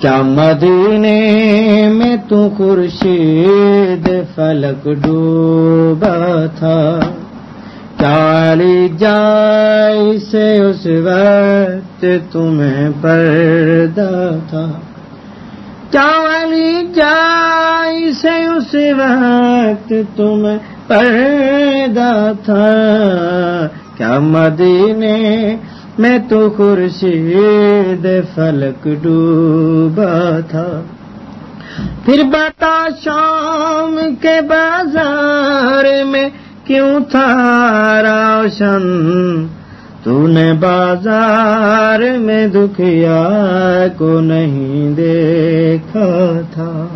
کیا مدینے میں تو خورشید فلک ڈوبا تھا؟ کیا جائی سے اس وقت تمہیں پردہ تھا؟ کیا جائی سے اس وقت تمہیں پردہ تھا؟ کیا مدینے میں تو خورشید فلک ڈوبا تھا۔ پھر بتا شام کے بازار میں کیوں تھا روشن؟ تو نے بازار میں دکھیا کو نہیں دیکھا تھا۔